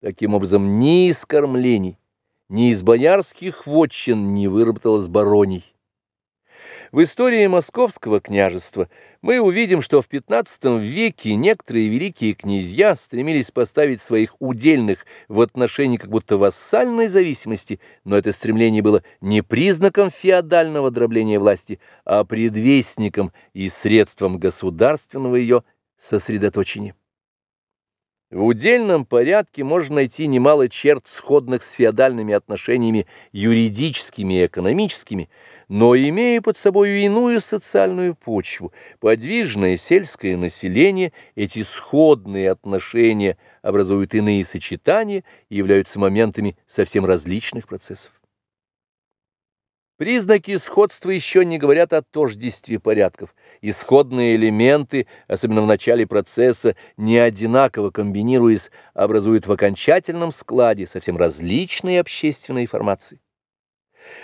Таким образом, ни из кормлений, ни из боярских вотчин не выработалось бароний. В истории Московского княжества мы увидим, что в XV веке некоторые великие князья стремились поставить своих удельных в отношении как будто вассальной зависимости, но это стремление было не признаком феодального дробления власти, а предвестником и средством государственного ее сосредоточения. В удельном порядке можно найти немало черт, сходных с феодальными отношениями юридическими и экономическими, но имея под собой иную социальную почву, подвижное сельское население, эти сходные отношения образуют иные сочетания и являются моментами совсем различных процессов. Признаки сходства еще не говорят о тождестве порядков. Исходные элементы, особенно в начале процесса, не одинаково комбинируясь, образуют в окончательном складе совсем различные общественные формации.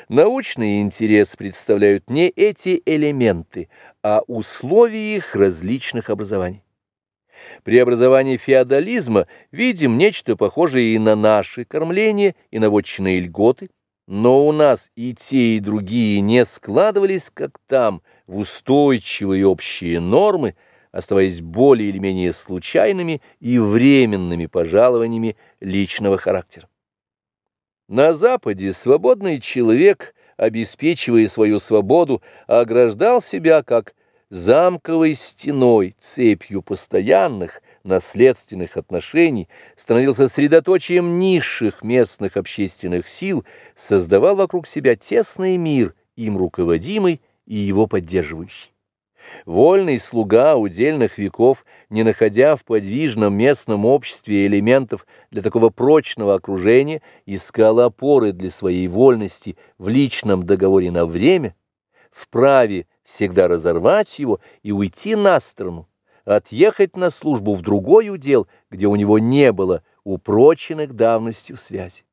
Научный интерес представляют не эти элементы, а условия их различных образований. При образовании феодализма видим нечто похожее и на наши кормления, и на вотчинные льготы, но у нас и те, и другие не складывались, как там, в устойчивые общие нормы, оставаясь более или менее случайными и временными пожалованиями личного характера. На Западе свободный человек, обеспечивая свою свободу, ограждал себя как замковой стеной, цепью постоянных, наследственных отношений, становился средоточием низших местных общественных сил, создавал вокруг себя тесный мир, им руководимый и его поддерживающий. Вольный слуга удельных веков, не находя в подвижном местном обществе элементов для такого прочного окружения, искал опоры для своей вольности в личном договоре на время, вправе всегда разорвать его и уйти на страну, отъехать на службу в другой удел, где у него не было упроченных давностью связи.